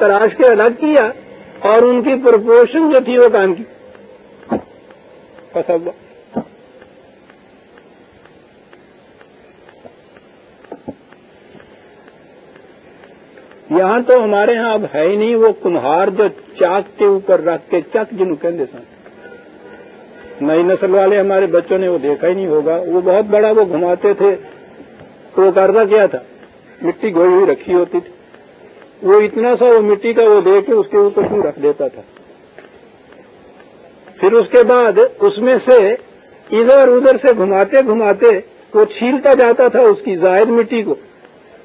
تراش کے الگ کیا اور ان کی پرپورشن جو تھی وہ کام کی۔ یہاں تو ہمارے ہاں اب ہے ہی نہیں، وہ کمہار جو چاک کے اوپر رکھ کے چک جن کہ نئی نسل والے ہمارے بچوں نے وہ دیکھا ہی نہیں ہوگا۔ وہ بہت بڑا وہ گھماتے تھے۔ تو وہ کرتا کیا تھا؟ مٹی گوئی ہوئی رکھی ہوتی تھی۔ وہ اتنا سا وہ مٹی کا وہ دے کے اس کے اوپر کیوں رکھ دیتا تھا؟ پھر اس کے بعد اس میں سے ادھر ادھر سے گھماتے گھماتے وہ چھیلتا جاتا تھا اس کی زائد مٹی کو۔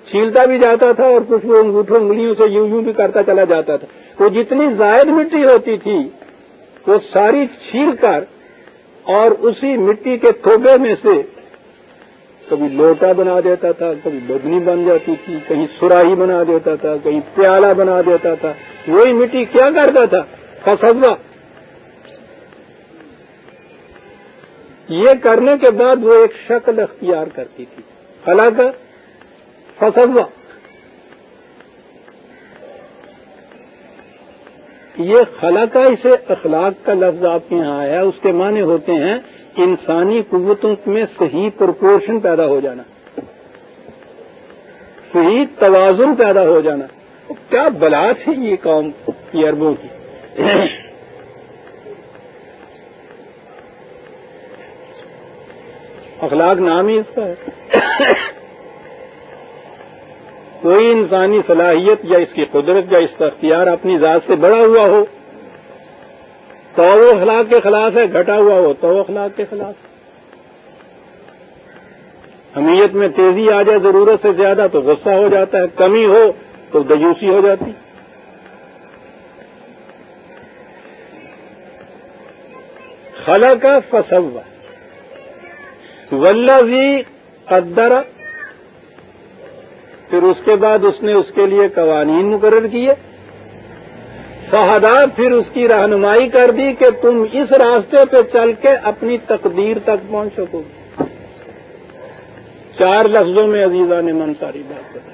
چھیلتا بھی جاتا تھا اور کچھ وہ انگوٹھوں انگلیوں سے یوں یوں بھی کرتا چلا جاتا تھا۔ وہ جتنی زائد مٹی ہوتی تھی، وہ ساری چھیل کر اور اسی مٹی کے تھوبے میں سے کبھی لوٹا بنا دیتا تھا، کبھی بدنی بن جاتی تھی، کہیں سراہی بنا دیتا تھا، کہیں پیالہ بنا دیتا تھا۔ وہی مٹی کیا کرتا تھا؟ فسوا یہ کرنے کے بعد وہ ایک شکل اختیار کرتی تھی۔ حالانکہ فسوا یہ خلا کا اسے اخلاق کا لفظ آپ کے یہاں آیا، اس کے معنی ہوتے ہیں انسانی قوتوں میں صحیح پرپورشن پیدا ہو جانا، صحیح توازن پیدا ہو جانا۔ کیا بلا تھی یہ قوم، یہ اربوں کی؟ اخلاق نام ہی اس کا ہے۔ کوئی انسانی صلاحیت یا اس کی قدرت یا اس کا اختیار اپنی ذات سے بڑا ہوا ہو تو وہ اخلاق کے خلاف ہے، گھٹا ہوا ہو تو اخلاق کے خلاف۔ حمیت میں تیزی آ جائے، ضرورت سے زیادہ تو غصہ ہو جاتا ہے، کمی ہو تو دیوسی ہو جاتی۔ خلا کا فسوا ولہ قدر۔ پھر اس کے بعد اس نے اس کے لیے قوانین مقرر کیے۔ فہدا پھر اس کی رہنمائی کر دی کہ تم اس راستے پہ چل کے اپنی تقدیر تک پہنچ سکو چار لفظوں میں عزیزہ نے من ساری بات بتائی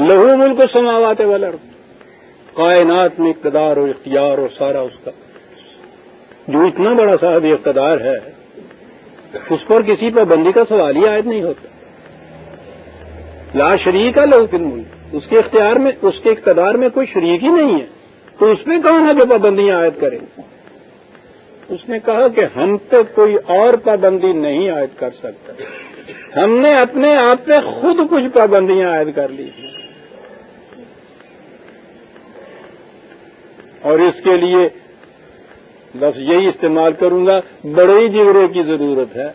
لہو ملک سماوات ولر کائنات میں اقتدار اور اختیار اور سارا اس کا۔ جو اتنا بڑا صاحب اقتدار ہے، اس پر کسی پابندی کا سوال ہی عائد نہیں ہوتا۔ لا شریک ہے لہو ملک اس کے اختیار میں، اس کے اقتدار میں کوئی شریک ہی نہیں ہے۔ تو اس میں کون ہے جو پابندیاں عائد کرے اس نے کہا کہ ہم پہ کوئی اور پابندی نہیں عائد کر سکتا۔ ہم نے اپنے آپ پہ خود کچھ پابندیاں عائد کر لی ہیں۔ اور اس کے لیے بس یہی استعمال کروں گا۔ بڑے ہی جگرے کی ضرورت ہے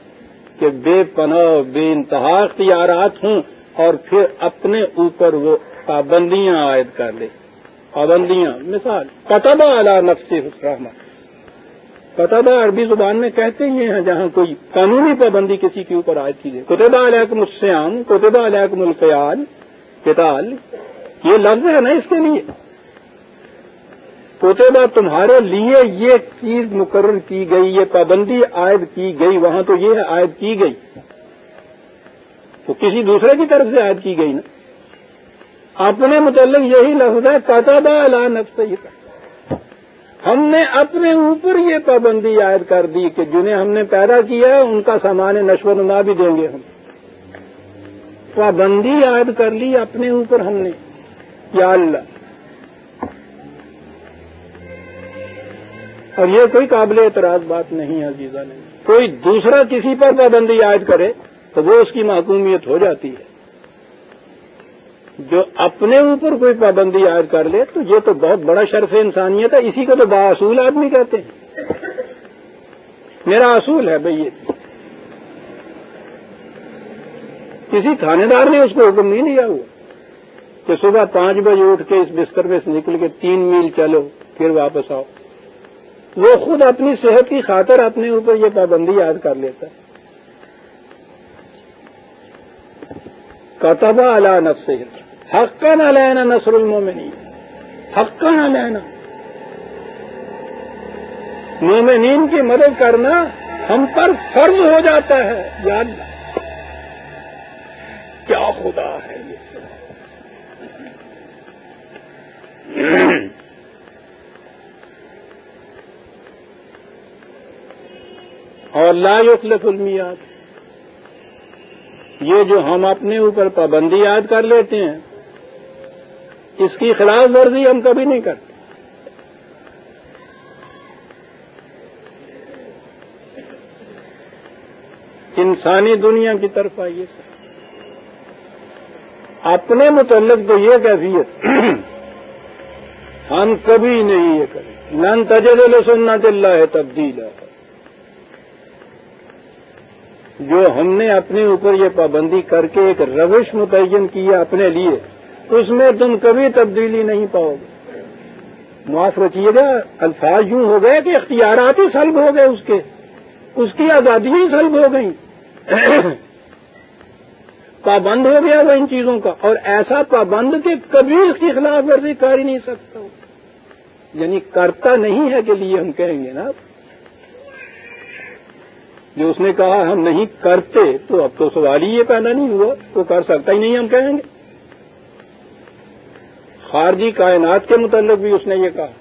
کہ بے پناہ بے انتہا اختیارات ہوں اور پھر اپنے اوپر وہ پابندیاں عائد کر لے۔ پابندیاں، مثال قطبہ اعلیٰ نفسی رحمت قطبہ عربی زبان میں کہتے ہی ہیں جہاں کوئی قانونی پابندی کسی کے اوپر عائد کی جائے قطبہ علیہ السیام قطبہ علیہ القیال کتال یہ لفظ ہے نا اس کے لیے۔ کوتےبہ تمہارے لیے یہ چیز مقرر کی گئی، یہ پابندی عائد کی گئی، وہاں تو یہ عائد کی گئی۔ تو کسی دوسرے کی طرف سے عائد کی گئی نا۔ اپنے متعلق یہی لفظ ہے کاتابہ نفس ہم نے اپنے اوپر یہ پابندی عائد کر دی کہ جنہیں ہم نے پیدا کیا ہے ان کا سامان نشو نما بھی دیں گے ہم۔ پابندی عائد کر لی اپنے اوپر ہم نے۔ یا اللہ۔ اور یہ کوئی قابل اعتراض بات نہیں ہے عزیزہ نے۔ کوئی دوسرا کسی پر پابندی عائد کرے تو وہ اس کی معقومیت ہو جاتی ہے۔ جو اپنے اوپر کوئی پابندی عائد کر لے تو یہ تو بہت بڑا شرف انسانیت ہے، اسی کو تو باصول آدمی کہتے ہیں۔ میرا اصول ہے بھائی یہ۔ کسی تھانے دار نے اس کو حکم نہیں دیا ہوا کہ صبح پانچ بجے اٹھ کے اس بستر میں سے نکل کے تین میل چلو، پھر واپس آؤ۔ وہ خود اپنی صحت کی خاطر اپنے اوپر یہ پابندی یاد کر لیتا ہے۔ کتبہ اللہ نفس حق کا نہ لینا نسر المومنین حق کا نہ لینا مومنین کی مدد کرنا ہم پر فرض ہو جاتا ہے۔ یاد کیا خدا ہے یہ۔ اور لا یخلف المیاد یہ جو ہم اپنے اوپر پابندی یاد کر لیتے ہیں، اس کی خلاف ورزی ہم کبھی نہیں کرتے۔ انسانی دنیا کی طرف آئیے۔ سر اپنے متعلق تو یہ کیفیت ہم کبھی نہیں یہ کریں۔ نن تجل سننا چل رہا ہے تبدیل ہے جو ہم نے اپنے اوپر یہ پابندی کر کے ایک روش متعین کی ہے اپنے لیے، اس میں تم کبھی تبدیلی نہیں پاؤ گے۔ معاف رکھیے گا، الفاظ یوں ہو گئے کہ اختیارات ہی سلب ہو گئے اس کے۔ اس کی آزادی ہی سلب ہو گئی۔ پابند ہو گیا وہ ان چیزوں کا، اور ایسا پابند کہ کبھی اس کی خلاف ورزی کر ہی نہیں سکتا۔ یعنی کرتا نہیں ہے کے لیے ہم کہیں گے نا جو اس نے کہا ہم نہیں کرتے، تو اب تو سوال ہی یہ پیدا نہیں ہوا، وہ کر سکتا ہی نہیں ہم کہیں گے۔ خارجی کائنات کے متعلق بھی اس نے یہ کہا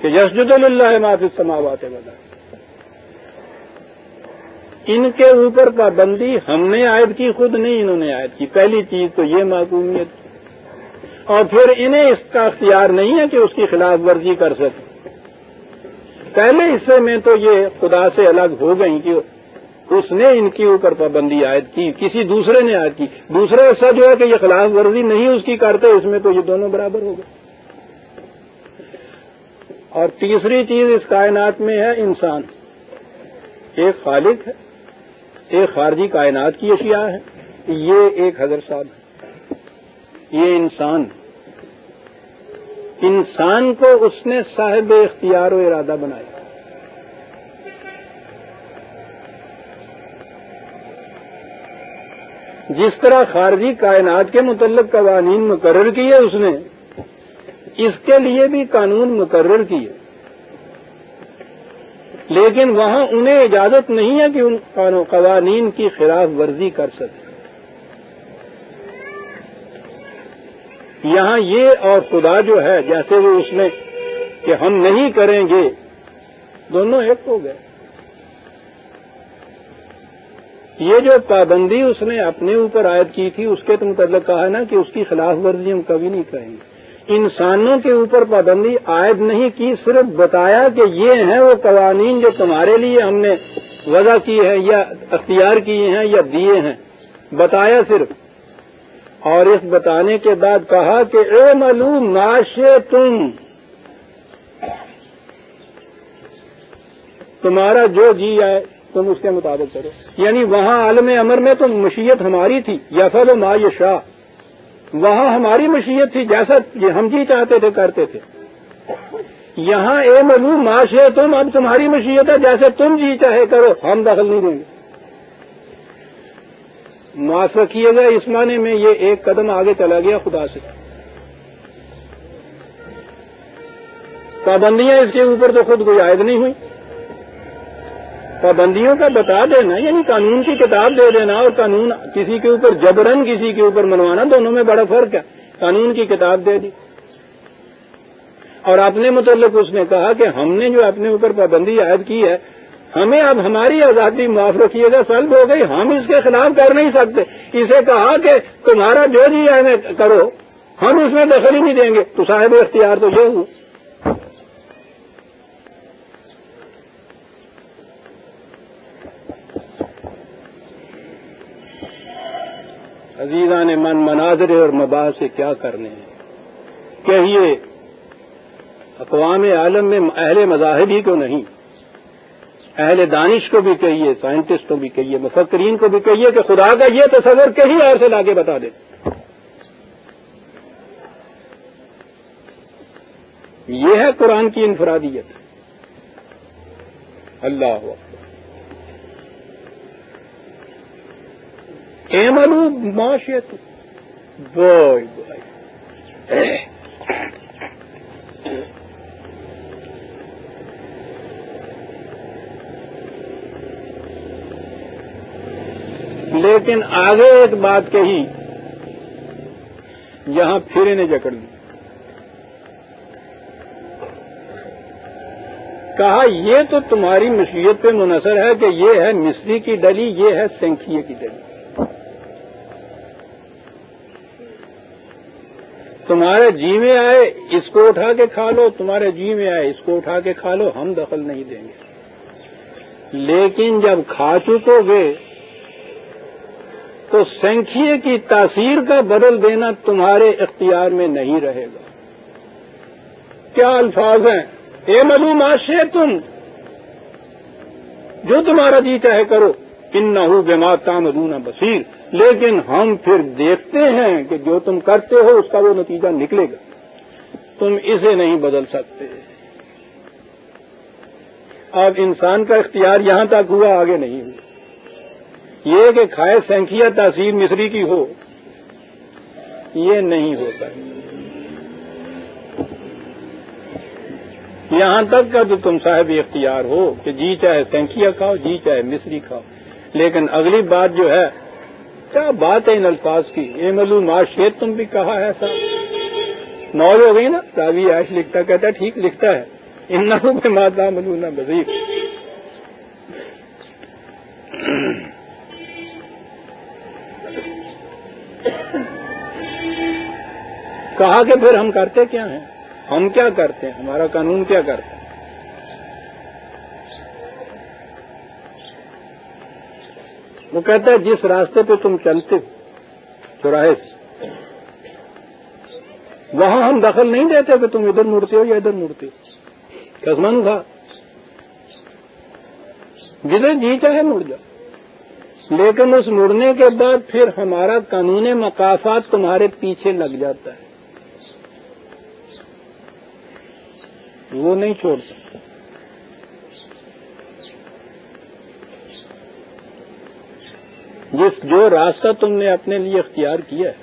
کہ یسجد اللہ معافی سماوات بتا ان کے اوپر پابندی ہم نے عائد کی، خود نہیں انہوں نے عائد کی۔ پہلی چیز تو یہ معقومیت اور پھر انہیں اس کا اختیار نہیں ہے کہ اس کی خلاف ورزی کر سکے پہلے حصے میں تو یہ خدا سے الگ ہو گئی کہ اس نے ان کے اوپر پابندی عائد کی، کسی دوسرے نے عائد کی۔ دوسرا حصہ جو ہے کہ یہ خلاف ورزی نہیں اس کی کرتے، اس میں تو یہ دونوں برابر ہو گئے۔ اور تیسری چیز اس کائنات میں ہے انسان۔ ایک خالق ہے، ایک خارجی کائنات کی اشیاء ہے یہ ایک حضرت صاحب ہے یہ انسان۔ انسان کو اس نے صاحب اختیار و ارادہ بنایا۔ جس طرح خارجی کائنات کے متعلق قوانین مقرر کیے اس نے، اس کے لیے بھی قانون مقرر کیے۔ لیکن وہاں انہیں اجازت نہیں ہے کہ ان قوانین کی خلاف ورزی کر سکے۔ یہاں یہ اور خدا جو ہے، جیسے وہ اس میں کہ ہم نہیں کریں گے، دونوں ایک ہو گئے۔ یہ جو پابندی اس نے اپنے اوپر عائد کی تھی، اس کے تو متعلق کہا نا کہ اس کی خلاف ورزی ہم کبھی نہیں کریں گے۔ انسانوں کے اوپر پابندی عائد نہیں کی، صرف بتایا کہ یہ ہیں وہ قوانین جو تمہارے لیے ہم نے وضع کی ہے یا اختیار کیے ہیں یا دیے ہیں۔ بتایا صرف۔ اور اس بتانے کے بعد کہا کہ اے معلوم ناش تم۔ تمہارا جو جی آئے، تم اس کے مطابق کرو۔ یعنی وہاں عالم امر میں تو مشیت ہماری تھی یا فل ما شاہ وہاں ہماری مشیت تھی جیسا ہم جی چاہتے تھے، کرتے تھے۔ یہاں اے معلوم معاش ہے تم، اب تمہاری مشیت ہے، جیسے تم جی چاہے کرو، ہم دخل نہیں دیں گے۔ معاف رکھیے گا اس معنی میں یہ ایک قدم آگے چلا گیا خدا سے۔ پابندیاں اس کے اوپر تو خود کوئی عائد نہیں ہوئی۔ پابندیوں کا بتا دینا یعنی قانون کی کتاب دے دینا اور قانون کسی کے اوپر جبرن کسی کے اوپر منوانا، دونوں میں بڑا فرق ہے۔ قانون کی کتاب دے دی۔ اور اپنے متعلق اس نے کہا کہ ہم نے جو اپنے اوپر پابندی عائد کی ہے ہمیں اب ہماری آزادی معاف رکھیے گا، سلب ہو گئی، ہم اس کے خلاف کر نہیں سکتے۔ اسے کہا کہ تمہارا جو جی ہے کرو۔ ہم اس میں دخل ہی نہیں دیں گے۔ تو صاحب اختیار تو یہ ہوں۔ عزیزان من مناظر اور مباح سے کیا کرنے ہیں؟ کہیے اقوام عالم میں اہل مذاہب ہی کو نہیں۔ اہل دانش کو بھی کہیے، سائنٹسٹ کو بھی کہیے، مفکرین کو بھی کہیے کہ خدا کا یہ تصور کہیں اور سے لا کے بتا دے۔ یہ ہے قرآن کی انفرادیت۔ اللہ ایملو معاشیت بوائے لیکن آگے ایک بات کہی، یہاں پھر انہیں جکڑ دی۔ کہا، یہ تو تمہاری مشیت پہ منحصر ہے کہ یہ ہے مصری کی ڈلی، یہ ہے سینکھیے کی ڈلی۔ تمہارے جی میں آئے، اس کو اٹھا کے کھا لو۔ تمہارے جی میں آئے، اس کو اٹھا کے کھا لو، ہم دخل نہیں دیں گے۔ لیکن جب کھا چکو گے تو سینکھیے کی تاثیر کا بدل دینا تمہارے اختیار میں نہیں رہے گا۔ کیا الفاظ ہیں؟ اے ملو معاشے تم، جو تمہارا جی چاہے کرو۔ ان نہ ہو بیمار تامدون بصیر۔ لیکن ہم پھر دیکھتے ہیں کہ جو تم کرتے ہو، اس کا وہ نتیجہ نکلے گا۔ تم اسے نہیں بدل سکتے۔ اب انسان کا اختیار یہاں تک ہوا، آگے نہیں ہوا۔ یہ کہ کھائے سینکھیا تاثیر مصری کی ہو، یہ نہیں ہوتا۔ یہاں تک کا تو تم صاحب اختیار ہو کہ جی چاہے سینکیا کھاؤ جی چاہے مصری کھاؤ۔ لیکن اگلی بات جو ہے، کیا بات ہے ان الفاظ کی؟ اے ملو معاشیت تم بھی کہا ہے صاحب مول ہو گئی نا، راوی عائش لکھتا کہتا ہے، ٹھیک لکھتا ہے۔ ان نہ ماتا ملو نہ بزیر کہا کہ پھر ہم کرتے کیا ہیں؟ ہم کیا کرتے ہیں؟ ہمارا قانون کیا کرتا ہے؟ وہ کہتا ہے، جس راستے پہ تم چلتے ہو، چوراہے سے، وہاں ہم دخل نہیں دیتے کہ تم ادھر مڑتے ہو یا ادھر مڑتے ہو۔ کسمان تھا۔ جدھر جی چاہے مڑ جاؤ۔ لیکن اس مڑنے کے بعد پھر ہمارا قانون مقافات تمہارے پیچھے لگ جاتا ہے۔ وہ نہیں چھوڑ سکتا جس جو راستہ تم نے اپنے لیے اختیار کیا ہے،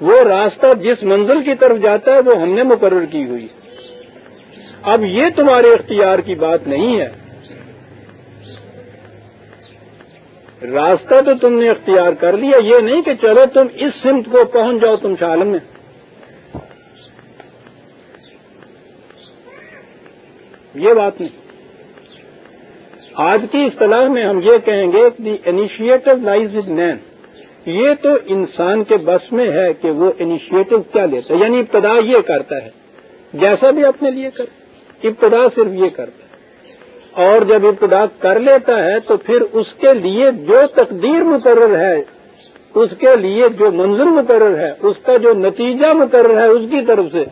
وہ راستہ جس منزل کی طرف جاتا ہے، وہ ہم نے مقرر کی ہوئی۔ اب یہ تمہارے اختیار کی بات نہیں ہے۔ راستہ تو تم نے اختیار کر لیا، یہ نہیں کہ چلو تم اس سمت کو پہنچ جاؤ تم شالم میں۔ یہ بات نہیں۔ آج کی اصطلاح میں ہم یہ کہیں گے the initiative lies with man یہ تو انسان کے بس میں ہے کہ وہ انیشیٹو کیا لیتا ہے یعنی ابتدا یہ کرتا ہے۔ جیسا بھی اپنے لیے کر ابتدا صرف یہ کرتا ہے۔ اور جب ابتدا کر لیتا ہے تو پھر اس کے لیے جو تقدیر مقرر ہے، اس کے لیے جو منظر مقرر ہے، اس کا جو نتیجہ مقرر ہے، اس کی طرف سے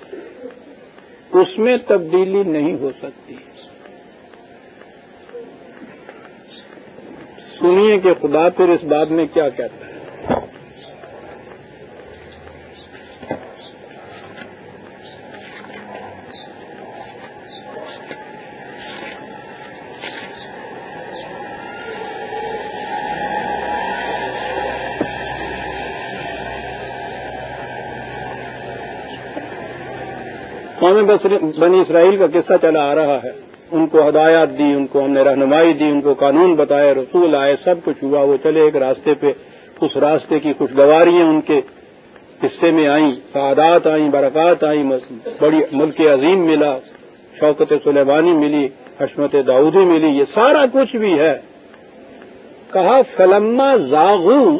اس میں تبدیلی نہیں ہو سکتی۔ سنیے کہ خدا پھر اس بات میں کیا کہتا ہے۔ قوم بنی اسرائیل کا قصہ چلا آ رہا ہے۔ ان کو ہدایات دی، ان کو ہم نے رہنمائی دی، ان کو قانون بتائے رسول آئے، سب کچھ ہوا۔ وہ چلے ایک راستے پہ، اس راستے کی خوشگواریاں ان کے حصے میں آئیں، سعادات آئیں، برکات آئیں بڑی ملک عظیم ملا، شوکت سلیمانی ملی، حشمت داؤدی ملی۔ یہ سارا کچھ بھی ہے۔ کہا، فلما زاغو۔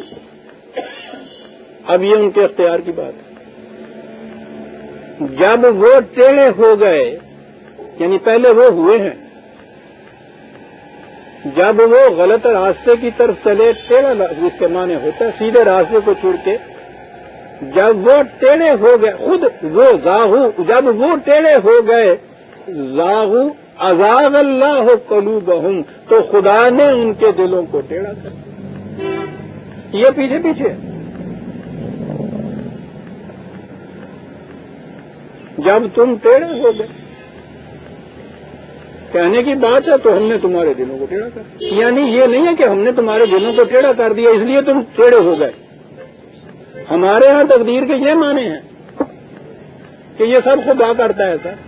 اب یہ ان کے اختیار کی بات ہے۔ جب وہ ٹیڑے ہو گئے یعنی پہلے وہ ہوئے ہیں، جب وہ غلط راستے کی طرف چلے، ٹیڑھا جس کے معنی ہوتا ہے سیدھے راستے کو چھوڑ کے، جب وہ ٹیڑے ہو گئے، خود وہ زاہو جب وہ ٹیڑے ہو گئے زاہو ازاغ اللہ کلو بہم تو خدا نے ان کے دلوں کو ٹیڑھا کر یہ پیچھے پیچھے۔ جب تم ٹیڑے ہو گئے۔ کہنے کی بات ہے تو ہم نے تمہارے دلوں کو ٹیڑھا کر یعنی یہ نہیں ہے کہ ہم نے تمہارے دلوں کو ٹیڑھا کر دیا، اس لیے تم ٹیڑھے ہو گئے۔ ہمارے ہاں تقدیر کے یہ معنی ہیں کہ یہ سب خدا کرتا ہے سر۔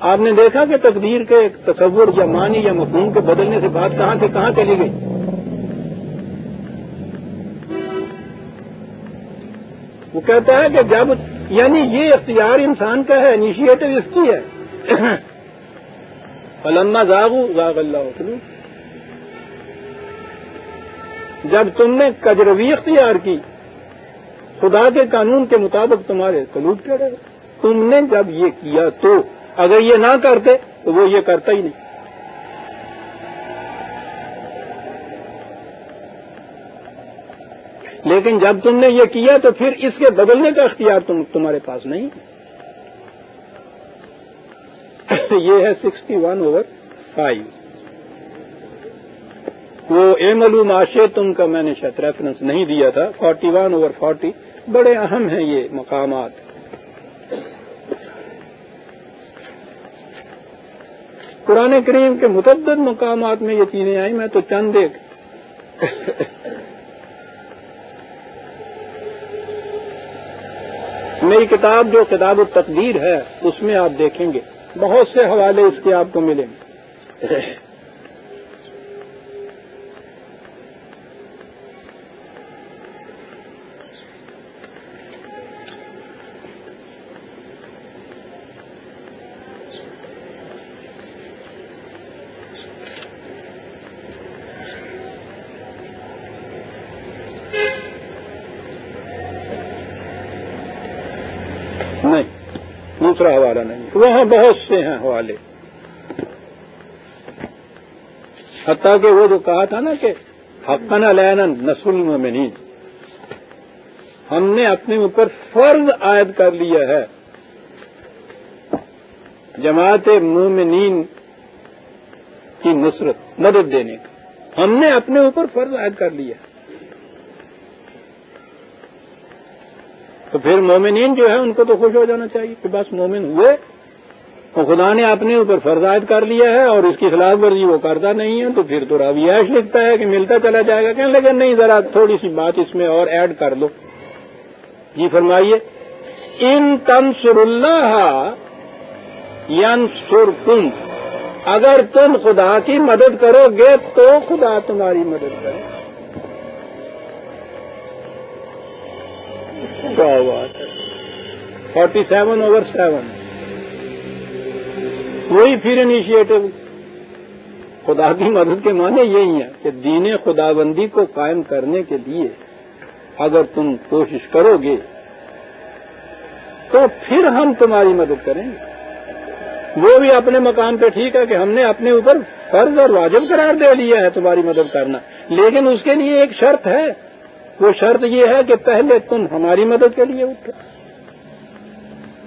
آپ نے دیکھا کہ تقدیر کے تصور یا معنی یا مفہوم کے بدلنے سے بات کہاں سے کہاں چلی گئی؟ کہتا ہے کہ جب یعنی یہ اختیار انسان کا ہے انیشیٹو اس کی ہے۔ علما زاغو زاغ اللہ جب تم نے کجروی اختیار کی، خدا کے قانون کے مطابق تمہارے سلوک کرے تم نے جب یہ کیا تو، اگر یہ نہ کرتے تو وہ یہ کرتا ہی نہیں۔ لیکن جب تم نے یہ کیا تو پھر اس کے بدلنے کا اختیار تم تمہارے پاس نہیں۔ یہ ہے سکسٹی ون اوور فائیو وہ اے ملو معاشے تم کا میں نے شاید ریفرنس نہیں دیا تھا۔ فورٹی ون اوور فورٹی بڑے اہم ہیں یہ مقامات۔ قرآن کریم کے متعدد مقامات میں یہ چیزیں آئیں۔ میں تو چند ایک میری کتاب جو کتاب التقدیر ہے، اس میں آپ دیکھیں گے، بہت سے حوالے اس کے آپ کو ملیں گے دوسرا حوالہ نہیں وہاں بہت سے ہیں حوالے۔ حتیٰ کہ وہ جو کہا تھا نا کہ حقن علینا نسل المومنین ہم نے اپنے اوپر فرض عائد کر لیا ہے۔ جماعت مومنین کی نصرت، مدد دینے کا ہم نے اپنے اوپر فرض عائد کر لیا۔ تو پھر مومنین جو ہے ان کو تو خوش ہو جانا چاہیے کہ بس مومن ہوئے۔ تو خدا نے اپنے اوپر فرضائد کر لیا ہے اور اس کی خلاف ورزی وہ کرتا نہیں ہے، تو پھر تو راویاش لکھتا ہے کہ ملتا چلا جائے گا۔ کہنے لگے نہیں، ذرا تھوڑی سی بات اس میں اور ایڈ کر لو۔ جی فرمائیے، ان تنسر اللہ ین سر تم اگر تم خدا کی مدد کرو گے تو خدا تمہاری مدد کرے۔ فورٹی سیون اوور سیون وہی پھر انیشیٹو خدا کی مدد کے معنی یہی ہے کہ دین خدا بندی کو قائم کرنے کے لیے اگر تم کوشش کرو گے تو پھر ہم تمہاری مدد کریں گے۔ وہ بھی اپنے مقام پہ ٹھیک ہے کہ ہم نے اپنے اوپر فرض اور واجب قرار دے لیا ہے تمہاری مدد کرنا۔ لیکن اس کے لیے ایک شرط ہے۔ وہ شرط یہ ہے کہ پہلے تم ہماری مدد کے لیے اٹھو۔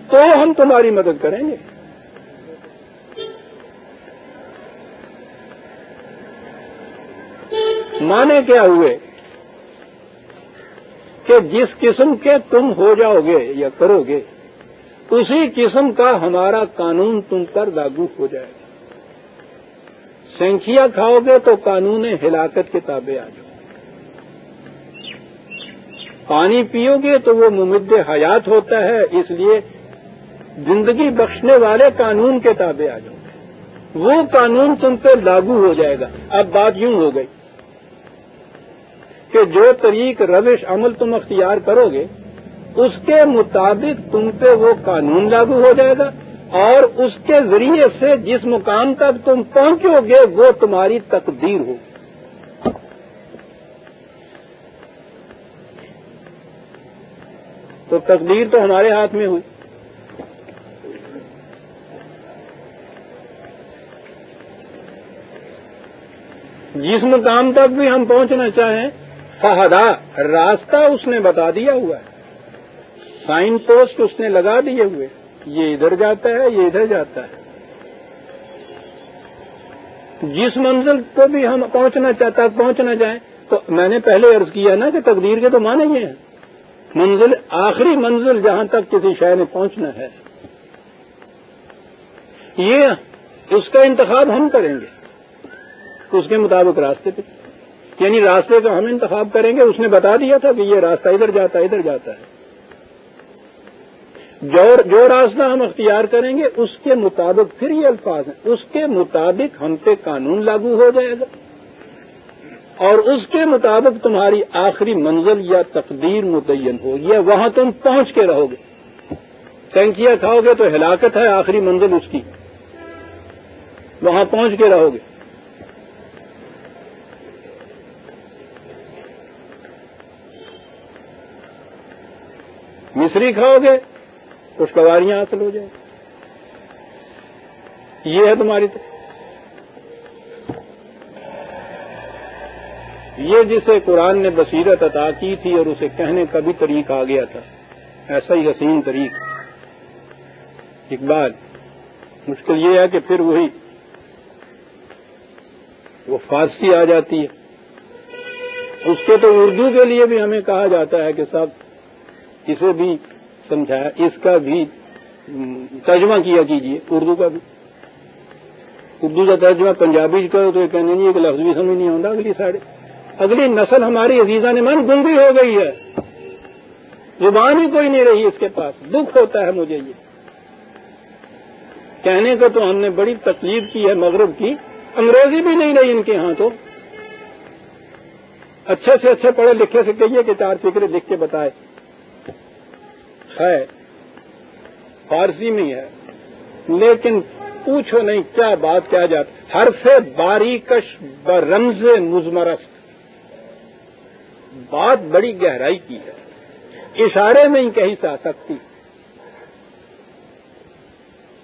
تو ہم تمہاری مدد کریں گے۔ مانے کیا ہوئے؟ کہ جس قسم کے تم ہو جاؤ گے یا کرو گے، اسی قسم کا ہمارا قانون تم پر لاگو ہو جائے گا۔ سنکھیا کھاؤ گے تو قانون ہلاکت کے تابع آ جاؤ۔ پانی پیو گے تو وہ ممد حیات ہوتا ہے، اس لیے زندگی بخشنے والے قانون کے تابع آ جاؤ۔ وہ قانون تم پہ لاگو ہو جائے گا۔ اب بات یوں ہو گئی۔ کہ جو طریق روش عمل تم اختیار کرو گے، اس کے مطابق تم پہ وہ قانون لاگو ہو جائے گا اور اس کے ذریعے سے جس مقام تک تم پہنچو گے، وہ تمہاری تقدیر ہوگی تو تقدیر تو ہمارے ہاتھ میں ہوئی۔ جس مقام تک بھی ہم پہنچنا چاہیں فہدا، راستہ اس نے بتا دیا ہوا ہے۔ سائن پوسٹ اس نے لگا دیے ہوئے۔ یہ ادھر جاتا ہے، یہ ادھر جاتا ہے۔ جس منزل کو بھی ہم پہنچنا چاہتا پہنچنا چاہیں، تو میں نے پہلے عرض کیا نا کہ تقدیر کے تو مانے یہ ہیں۔ منزل، آخری منزل جہاں تک کسی شہر نے پہنچنا ہے۔ یہ اس کا انتخاب ہم کریں گے۔ اس کے مطابق راستے پہ۔ یعنی راستے کا ہم انتخاب کریں گے، اس نے بتا دیا تھا کہ یہ راستہ ادھر جاتا ہے، ادھر جاتا ہے۔ جو جو راستہ ہم اختیار کریں گے، اس کے مطابق پھر یہ الفاظ ہیں۔ اس کے مطابق ہم پہ قانون لاگو ہو جائے گا۔ اور اس کے مطابق تمہاری آخری منزل یا تقدیر متعین ہوگی، یا وہاں تم پہنچ کے رہو گے۔ ٹینکیاں کھاؤ گے تو ہلاکت ہے آخری منزل اس کی۔ وہاں پہنچ کے رہو گے۔ مصری کھاؤ گے، خوشگواریاں حاصل ہو جائیں۔ یہ ہے تمہاری تو یہ جسے قرآن نے بصیرت عطا کی تھی اور اسے کہنے کا بھی طریق آ گیا تھا، ایسا ہی حسین طریق۔ اقبال مشکل یہ ہے کہ پھر وہی، وہ فارسی آ جاتی ہے۔ اس کے تو اردو کے لیے بھی ہمیں کہا جاتا ہے کہ صاحب اسے بھی سمجھایا، اس کا بھی ترجمہ کیا کیجیے اردو کا بھی۔ اردو کا ترجمہ پنجابی کرو تو یہ کہنے نہیں کہ لفظ بھی سمجھ نہیں آتا اگلی سائڈ اگلی نسل ہماری عزیزہ نے من گنگی ہو گئی ہے۔ زبان ہی کوئی نہیں رہی اس کے پاس۔ دکھ ہوتا ہے مجھے یہ۔ کہنے کو تو ہم نے بڑی تکلیف کی ہے مغرب کی۔ انگریزی بھی نہیں رہی ان کے ہاں تو۔ اچھے سے اچھے پڑھے لکھے سے کہیے کہ چار فکرے لکھ کے بتائے۔ ہے۔ فارسی میں ہے۔ لیکن پوچھو نہیں کیا بات کیا جاتا ہر سے باریکش برمز مزمرست۔ بات بڑی گہرائی کی ہے۔ اشارے میں ہی کہیں سے آ سکتی۔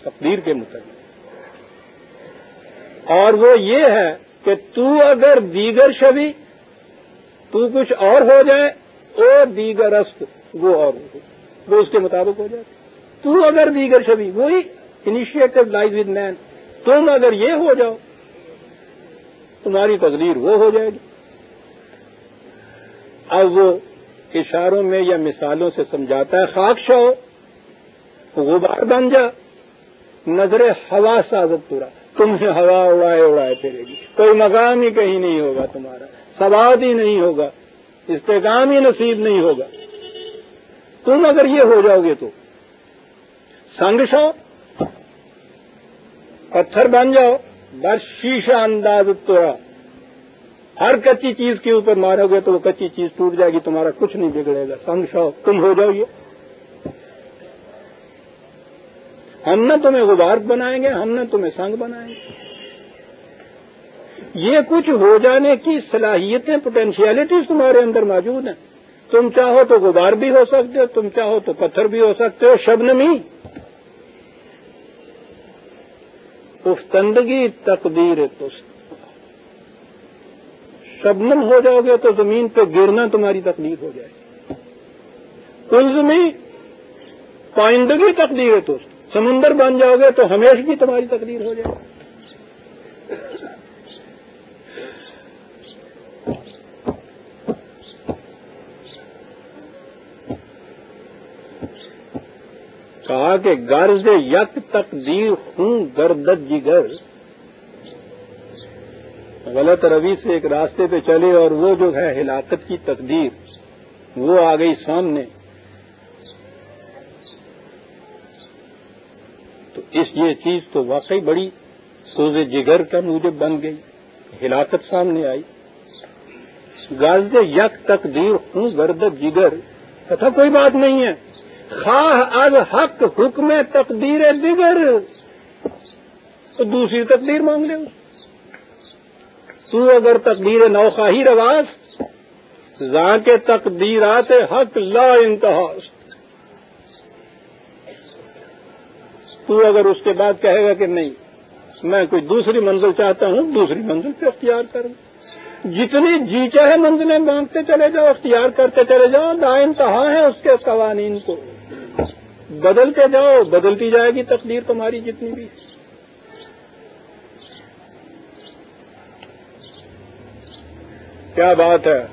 تقدیر کے متعلق۔ اور وہ یہ ہے کہ تو اگر دیگر شبی، تو کچھ اور ہو جائے، او دیگر است، وہ اور ہو۔ وہ اس کے مطابق ہو جائے تو اگر دیگر شبی وہی انیشیٹو لائز ود مین تم اگر یہ ہو جاؤ، تمہاری تقدیر وہ ہو جائے گی۔ اب وہ اشاروں میں یا مثالوں سے سمجھاتا ہے، خاک شو غبار بن جا، نظر ہوا سازت پورا۔ تمہیں ہوا اڑائے اڑائے پھرے گی۔ کوئی مقام ہی کہیں نہیں ہوگا تمہارا۔ سواد ہی نہیں ہوگا، استحکام ہی نصیب نہیں ہوگا۔ تم اگر یہ ہو جاؤ گے تو۔ سنگ شو پتھر بن جاؤ۔ بس شیشہ انداز توڑا ہر کچی چیز کے اوپر مارو گے تو وہ کچی چیز ٹوٹ جائے گی، تمہارا کچھ نہیں بگڑے گا۔ سنگ شو تم ہو جاؤ یہ ہم نہ تمہیں غبار بنائیں گے، ہم نہ تمہیں سنگ بنائیں گے۔ یہ کچھ ہو جانے کی صلاحیتیں پوٹینشیلٹیز تمہارے اندر موجود ہیں۔ تم چاہو تو غبار بھی ہو سکتے ہو، تم چاہو تو پتھر بھی ہو سکتے ہو شبنمی افتندگی تقدیر شبنم ہو جاؤ گے تو زمین پہ گرنا تمہاری تقدیر ہو جائے۔ کلزمی پائندگی تقدیر تست سمندر بن جاؤ گے تو ہمیشہ بھی تمہاری تقدیر ہو جائے۔ کہا کہ غرض یک تقدیر ہوں گردت جگر۔ غلط روی سے ایک راستے پہ چلے اور وہ جو ہے ہلاکت کی تقدیر، وہ آ گئی سامنے۔ تو اس یہ چیز تو واقعی بڑی سوز جگر کا موجب بن گئی۔ ہلاکت سامنے آئی۔ غرض یک تقدیر ہوں گردت جگر۔ تھا کوئی بات نہیں ہے۔ خواہ از حق حکم تقدیر دیگر، تو دوسری تقدیر مانگ لے۔ تو اگر تقدیر نوخواہی رواز زاں کے تقدیرات حق لا انتہا تو اگر اس کے بعد کہے گا کہ نہیں، میں کوئی دوسری منزل چاہتا ہوں، دوسری منزل پہ اختیار کروں۔ جتنی جی چاہے منزلیں مانگتے چلے جاؤ، اختیار کرتے چلے جاؤ، لا انتہا ہے اس کے قوانین کو۔ بدلتے جاؤ، بدلتی جائے گی تقدیر تمہاری جتنی بھی۔ کیا بات ہے؟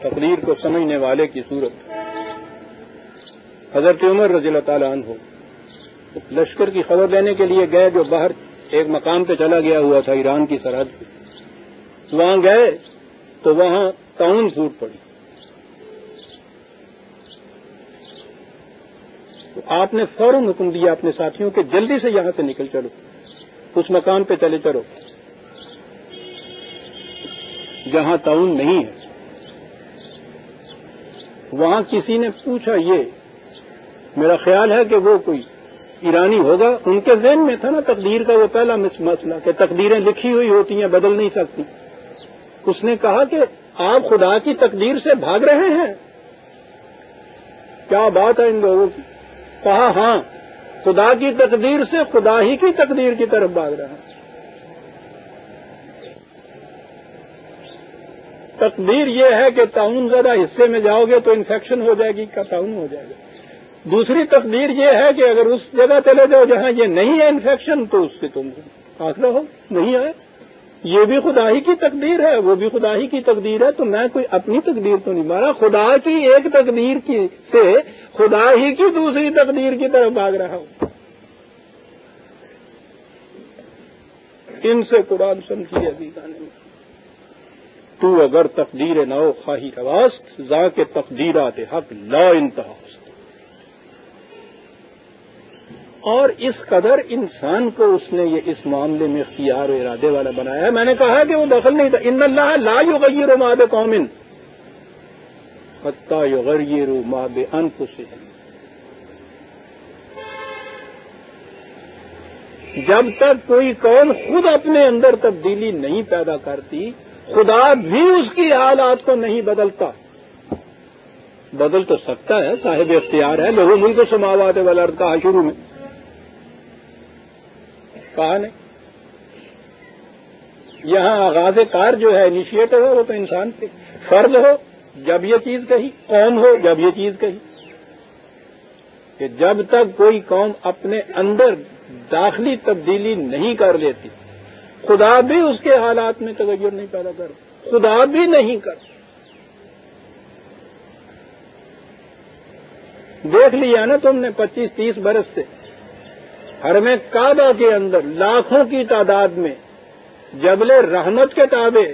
تقدیر کو سمجھنے والے کی صورت۔ حضرت عمر رضی اللہ تعالیٰ عنہ، لشکر کی خبر دینے کے لیے گئے جو باہر ایک مقام پہ چلا گیا ہوا تھا ایران کی سرحد پہ۔ وہاں گئے تو وہاں تعاون پھوٹ پڑی۔ تو آپ نے فوراً حکم دیا اپنے ساتھیوں کے جلدی سے یہاں سے نکل چلو۔ اس مقام پہ چلے چلو۔ جہاں تعاون نہیں ہے۔ وہاں کسی نے پوچھا یہ، میرا خیال ہے کہ وہ کوئی ایرانی ہوگا۔ ان کے ذہن میں تھا نا تقدیر کا وہ پہلا مسئلہ کہ تقدیریں لکھی ہوئی ہوتی ہیں، بدل نہیں سکتی۔ اس نے کہا کہ آپ خدا کی تقدیر سے بھاگ رہے ہیں۔ کیا بات ہے ان لوگوں کی؟ کہا ہاں خدا کی تقدیر سے خدا ہی کی تقدیر کی طرف بھاگ رہے ہیں تقدیر یہ ہے کہ تعاون زیادہ حصے میں جاؤ گے تو انفیکشن ہو جائے گی کا تعاون ہو جائے گا۔ دوسری تقدیر یہ ہے کہ اگر اس جگہ چلے جاؤ جہاں یہ نہیں ہے انفیکشن تو اس سے تم فاصلہ ہو، نہیں آئے۔ یہ بھی خدا ہی کی تقدیر ہے، وہ بھی خدا ہی کی تقدیر ہے، تو میں کوئی اپنی تقدیر تو نہیں مارا، خدا کی ایک تقدیر کی سے خدا ہی کی دوسری تقدیر کی طرف بھاگ رہا ہوں۔ ان سے قرآن سمجھیے ابھی جی گانے میں۔ تو اگر تقدیر نو خواہی رواست ذا کے تقدیرات حق، لا انتہا۔ اور اس قدر انسان کو اس نے یہ اس معاملے میں اختیار و ارادے والا بنایا۔ ہے میں نے کہا کہ وہ دخل نہیں تھا۔ ان اللہ لا یغیر ماب قومن حتی یغیر ماب انفسهم جب تک کوئی قوم خود اپنے اندر تبدیلی نہیں پیدا کرتی، خدا بھی اس کی حالات کو نہیں بدلتا۔ بدل تو سکتا ہے، صاحب اختیار ہے۔ لوگوں ملک سماوات والا کہا شروع میں۔ کہا نہیں یہاں آغاز کار جو ہے انیشیٹر ہو، وہ تو انسان سے فرض ہو، جب یہ چیز کہی، قوم ہو، جب یہ چیز کہی۔ کہ جب تک کوئی قوم اپنے اندر داخلی تبدیلی نہیں کر لیتی، خدا بھی اس کے حالات میں توجہ نہیں پیدا کر، خدا بھی نہیں کر۔ دیکھ لیا نا تم نے پچیس تیس برس سے۔ ہر میں کعبہ کے اندر لاکھوں کی تعداد میں جبل رحمت کے تابے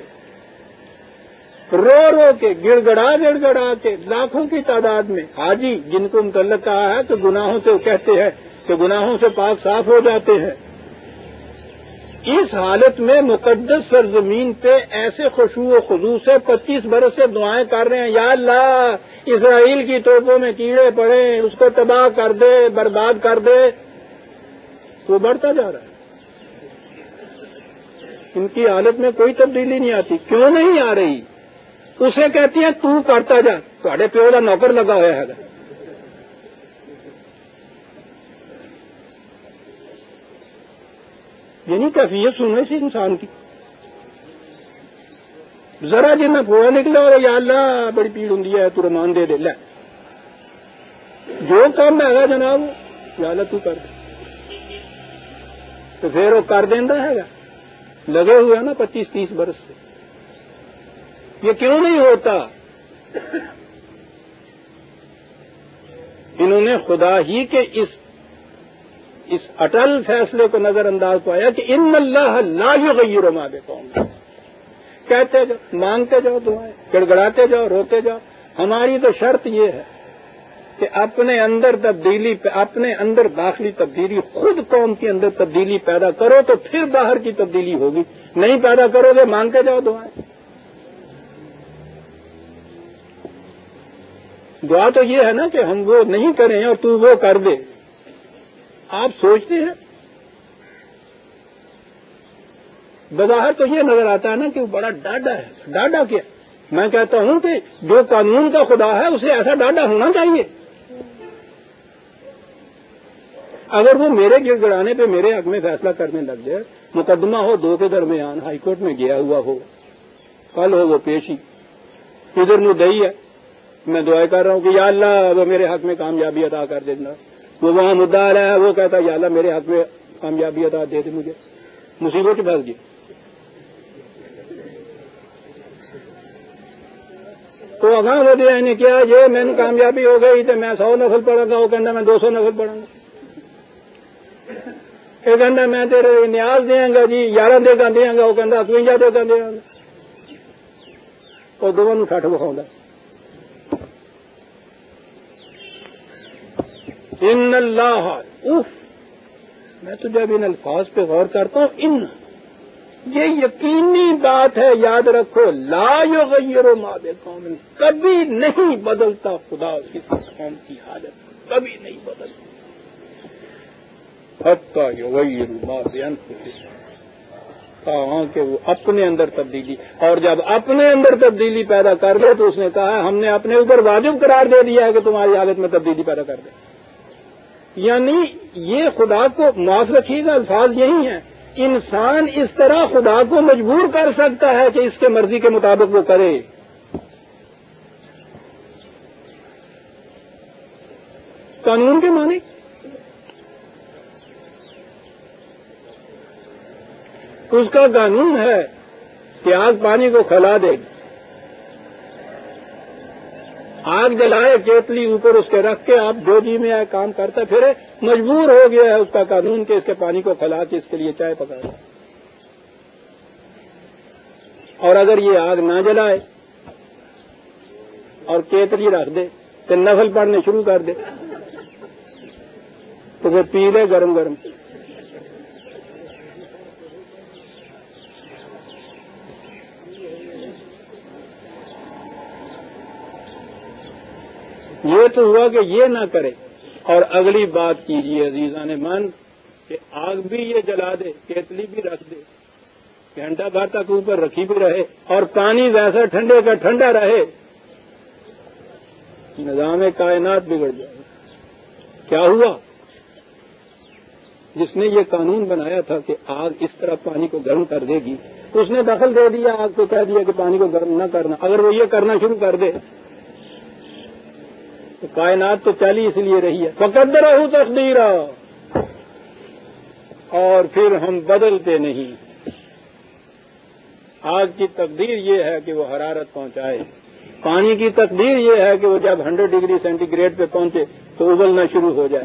رو رو کے گڑ گڑا گڑ گڑا کے لاکھوں کی تعداد میں۔ حاجی، جن کو متعلق کہا ہے کہ گناہوں سے کہتے ہیں کہ گناہوں سے پاک صاف ہو جاتے ہیں۔ اس حالت میں مقدس سرزمین پہ ایسے خوشبو و خزو سے پچیس برس سے دعائیں کر رہے ہیں، یا اللہ، اسرائیل کی توپوں میں کیڑے پڑے، اس کو تباہ کر دے، برباد کر دے۔ وہ بڑھتا جا رہا ہے۔ ان کی حالت میں کوئی تبدیلی نہیں آتی۔ کیوں نہیں آ رہی؟ اسے کہتی ہیں، تو کرتا جا۔ تھوڑے پیو کا نوکر لگا ہوا ہے۔ یعنی کیفیت سننے سے انسان کی۔ ذرا جی میں پورا نکلا اور یا اللہ، بڑی پیڑ ہوں تو رمان دے دے۔ لے۔ جو کام میں گا جناب، یا اللہ تو کر دے۔ تو پھر وہ کر دینا ہے گا لگے ہوئے نا پچیس تیس برس سے۔ یہ کیوں نہیں ہوتا؟ انہوں نے خدا ہی کے اس اس اٹل فیصلے کو نظر انداز پایا کہ ان اللہ لا یغیر ما قوم کہتے جاؤ، مانگتے جاؤ دعائیں، گڑگڑاتے جاؤ، روتے جاؤ۔ ہماری تو شرط یہ ہے۔ کہ اپنے اندر تبدیلی اپنے اندر داخلی تبدیلی خود قوم کے اندر تبدیلی پیدا کرو تو پھر باہر کی تبدیلی ہوگی۔ نہیں پیدا کرو گے مانگتے جاؤ دعائیں۔ دعا تو یہ ہے نا کہ ہم وہ نہیں کریں اور تو وہ کر دے۔ آپ سوچتے ہیں؟ بظاہر تو یہ نظر آتا ہے نا کہ وہ بڑا ڈاڈا ہے۔ ڈاڈا کیا؟ میں کہتا ہوں کہ جو قانون کا خدا ہے، اسے ایسا ڈاڈا ہونا چاہیے۔ اگر وہ میرے گڑ گڑانے پہ میرے حق میں فیصلہ کرنے لگ جائے، مقدمہ ہو دو کے درمیان ہائی کورٹ میں گیا ہوا ہو، کل ہو وہ پیشی۔ ادھر میں دئی ہے، میں دعائیں کر رہا ہوں کہ یا اللہ وہ میرے حق میں کامیابی ادا کر دینا۔ وہ وہاں مدعا آ رہا ہے، وہ کہتا یا اللہ میرے حق میں کامیابی ادا دے دے مجھے۔ مصیبت پھنس گئی تو اگاں ہو دیا نے کیا؟ یہ میں کامیابی ہو گئی تو میں سو نفل پڑھوں گا، وہ کہنا میں دو سو نفل پڑھوں گا۔ یہ کہنا میں تیرے نیاز دیا گا جی یارہ دے گا دیا گا وہ کہنا تجا دے گا دیا گا وہ دونوں سٹ بکھاؤں ان اللہ اف میں تو جب ان الفاظ پہ غور کرتا ہوں ان یہ یقینی بات ہے یاد رکھو لا یغیر ما قوم کبھی نہیں بدلتا خدا کسی قوم کی حالت کبھی نہیں بدلتا حتہ یغیر ما کہا کہ وہ اپنے اندر تبدیلی اور جب اپنے اندر تبدیلی پیدا کر لے تو اس نے کہا ہم نے اپنے اوپر واجب قرار دے دیا ہے کہ تمہاری حالت میں تبدیلی پیدا کر دے۔ یعنی یہ خدا کو معاف رکھیے گا، الفاظ یہی ہیں۔ انسان اس طرح خدا کو مجبور کر سکتا ہے کہ اس کے مرضی کے مطابق وہ کرے۔ قانون کے معنی؟ اس کا قانون ہے کہ آگ پانی کو کھلا دے گی۔ آگ جلائے، کیتلی اوپر اس کے رکھ کے آپ جو جی میں آئے، کام کرتا پھر مجبور ہو گیا ہے اس کا قانون کے اس کے پانی کو کھلا کے اس کے لیے چائے پکا اور اگر یہ آگ نہ جلائے اور کیتلی رکھ دے تو نفل پڑنے شروع کر دے۔ تو وہ پی لے گرم گرم۔ یہ تو ہوا کہ یہ نہ کرے۔ اور اگلی بات کیجیے عزیزہ نے من، کہ آگ بھی یہ جلا دے، کیتلی بھی رکھ دے۔ گھنٹہ بھر تک اوپر رکھی بھی رہے اور پانی ویسا ٹھنڈے کا ٹھنڈا رہے۔ نظام کائنات بگڑ جائے۔ کیا ہوا؟ جس نے یہ قانون بنایا تھا کہ آگ اس طرح پانی کو گرم کر دے گی، اس نے دخل دے دیا، آگ کو کہہ دیا کہ پانی کو گرم نہ کرنا۔ اگر وہ یہ کرنا شروع کر دے کائنات تو چلی اس لیے رہی ہے۔ فقدر ہوں تقدیر اور پھر ہم بدلتے نہیں۔ آگ کی تقدیر یہ ہے کہ وہ حرارت پہنچائے۔ پانی کی تقدیر یہ ہے کہ وہ جب ہنڈریڈ ڈگری سینٹی گریڈ پہ پہنچے تو ابلنا شروع ہو جائے۔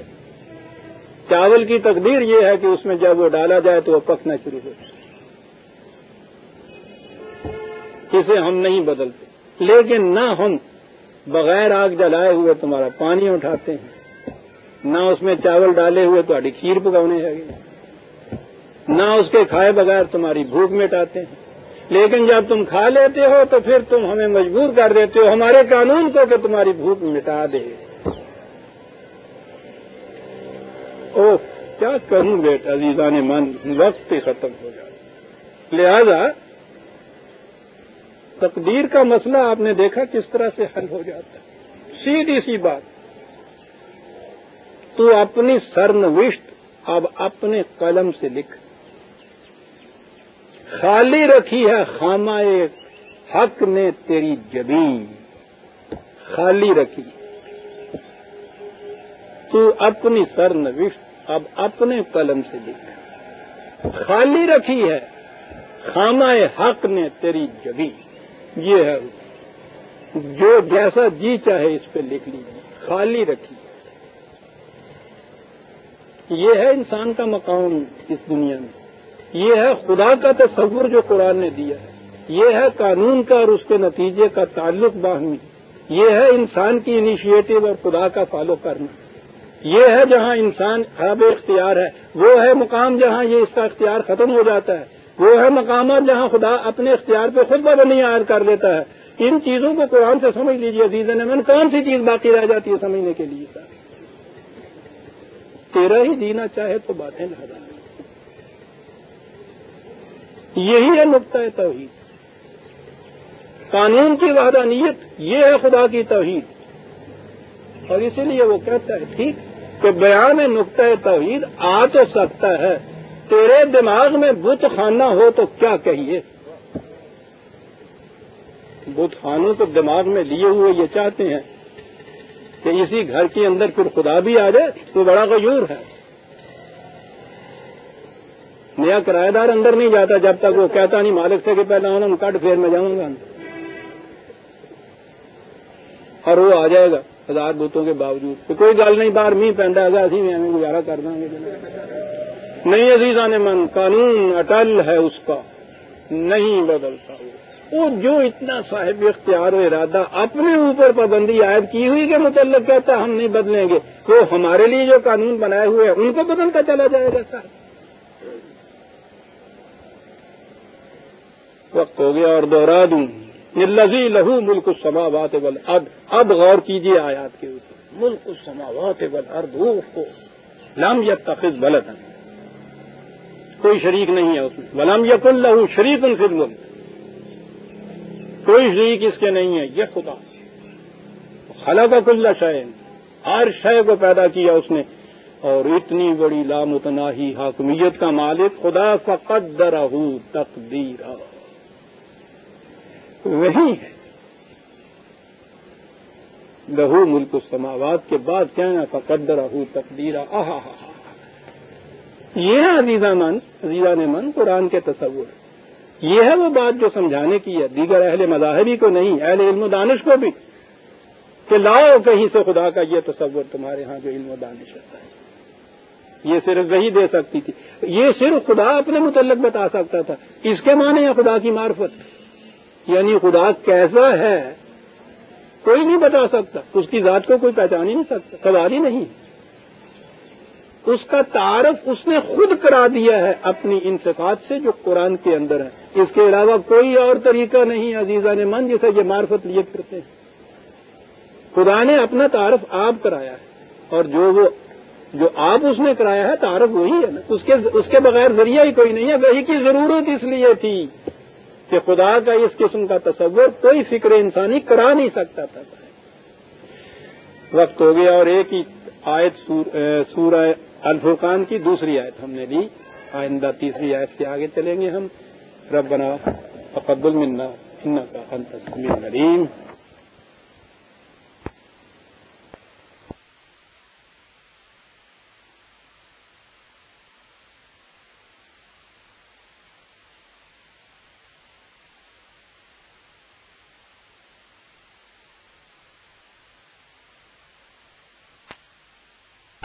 چاول کی تقدیر یہ ہے کہ اس میں جب وہ ڈالا جائے تو وہ پکنا شروع ہو جائے۔ اسے ہم نہیں بدلتے۔ لیکن نہ ہم بغیر آگ جلائے ہوئے تمہارا پانی اٹھاتے ہیں۔ نہ اس میں چاول ڈالے ہوئے تمہاری کھیر پکانے ہے نہ اس کے کھائے بغیر تمہاری بھوک مٹاتے ہیں۔ لیکن جب تم کھا لیتے ہو تو پھر تم ہمیں مجبور کر دیتے ہو، ہمارے قانون کو کہ تمہاری بھوک مٹا دے۔ او کیا کروں بیٹ عزیزہ نے من، وقت ہی ختم ہو جائے۔ لہذا تقدیر کا مسئلہ آپ نے دیکھا کس طرح سے حل ہو جاتا ہے۔ سیدھی سی بات، تو اپنی سرنوشت اب اپنے قلم سے لکھ۔ خالی رکھی ہے خامہ حق نے تیری جبین۔ خالی رکھی۔ تو اپنی سرنوشت اب اپنے قلم سے لکھ۔ خالی رکھی ہے خامہ حق نے تیری جبین۔ یہ ہے۔ جو جیسا جی چاہے اس پہ لکھ لیجیے خالی رکھیے۔ یہ ہے انسان کا مقام اس دنیا میں۔ یہ ہے خدا کا تصور جو قرآن نے دیا ہے۔ یہ ہے قانون کا اور اس کے نتیجے کا تعلق باہمی۔ یہ ہے انسان کی انیشیٹو اور خدا کا فالو کرنا۔ یہ ہے جہاں انسان خراب اختیار ہے۔ وہ ہے مقام جہاں یہ اس کا اختیار ختم ہو جاتا ہے۔ وہ ہے مقامات جہاں خدا اپنے اختیار پہ خود بدنی عائد کر لیتا ہے۔ ان چیزوں کو قرآن سے سمجھ لیجیے عزیز نے کون سی چیز باقی رہ جاتی ہے سمجھنے کے لیے؟ تیرا ہی جینا چاہے تو باتیں نہ یہی ہے نقطۂ توحید۔ قانون کی وحدانیت یہ ہے خدا کی توحید۔ اور اسی لیے وہ کہتا ہے، ٹھیک، کہ بیان نقطۂ توحید آ تو سکتا ہے۔ تیرے دماغ میں بت خانہ ہو تو کیا کہیے؟ بت خانوں کو دماغ میں لیے ہوئے یہ چاہتے ہیں کہ اسی گھر کے اندر پھر خدا بھی آ جائے، تو بڑا غیور ہے۔ نیا کرایہ دار اندر نہیں جاتا جب تک وہ کہتا نہیں، مالک سے کہ پہلے آنا کٹ پھیر میں جاؤں گا۔ اور وہ آ جائے گا۔ ہزار بتوں کے باوجود۔ کوئی گل نہیں، باہر می پہنتا گزارا کر دیں گے۔ نہیں عزیزہ نے من، قانون اٹل ہے اس کا، نہیں بدلتا وہ۔ جو اتنا صاحب اختیار و ارادہ اپنے اوپر پابندی عائد کی ہوئی کے متعلق کہتا ہم نہیں بدلیں گے، وہ ہمارے لیے جو قانون بنائے ہوئے ہیں، ان کو بدلتا چلا جائے گا صاحب۔ وقت ہو گیا اور دوہرا دوں۔ لذی لہو ملک السماوات اب اب غور کیجیے آیات کے اوپر۔ ملک السماوات والارض کو لم یا تخذ بلت کوئی شریک نہیں ہے اس میں۔ ولم یق اللہ شریک ان فل کوئی شریک اس کے نہیں ہے، یہ خدا۔ خلا کا کل شائن ہر شے کو پیدا کیا اس نے۔ اور اتنی بڑی لامتناہی حاکمیت کا مالک خدا فقدر تقدیر وہی ہے۔ لہو ملک السماوات کے بعد کیا ہے؟ فقدر تقدیر آہا ہا یہ ہے عزیزہ من، عزیزہ نے من قرآن کے تصور۔ یہ ہے وہ بات جو سمجھانے کی ہے۔ دیگر اہل مذاہبی کو نہیں، اہل علم و دانش کو بھی۔ کہ لاؤ کہیں سے خدا کا یہ تصور تمہارے ہاں جو علم و دانش ہوتا ہے۔ یہ صرف وہی دے سکتی تھی۔ یہ صرف خدا اپنے متعلق بتا سکتا تھا۔ اس کے معنی ہے خدا کی معرفت۔ یعنی خدا کیسا ہے، کوئی نہیں بتا سکتا۔ اس کی ذات کو کوئی پہچان ہی نہیں سکتا، سوال ہی نہیں۔ اس کا تعارف اس نے خود کرا دیا ہے اپنی ان صفات سے جو قرآن کے اندر ہے۔ اس کے علاوہ کوئی اور طریقہ نہیں عزیزہ نے من جسے یہ معرفت لیے پھرتے ہیں۔ خدا نے اپنا تعارف آپ کرایا ہے اور جو وہ جو آپ اس نے کرایا ہے، تعارف وہی ہے نا۔ اس کے اس کے بغیر ذریعہ ہی کوئی نہیں ہے، وہی کی ضرورت اس لیے تھی کہ خدا کا اس قسم کا تصور کوئی فکر انسانی کرا نہیں سکتا تھا۔ وقت ہو گیا اور ایک ہی آیت سورہ الفرقان کی دوسری آیت ہم نے دی آئندہ تیسری آیت سے آگے چلیں گے ہم۔ رب بنا منا کا انت ندیم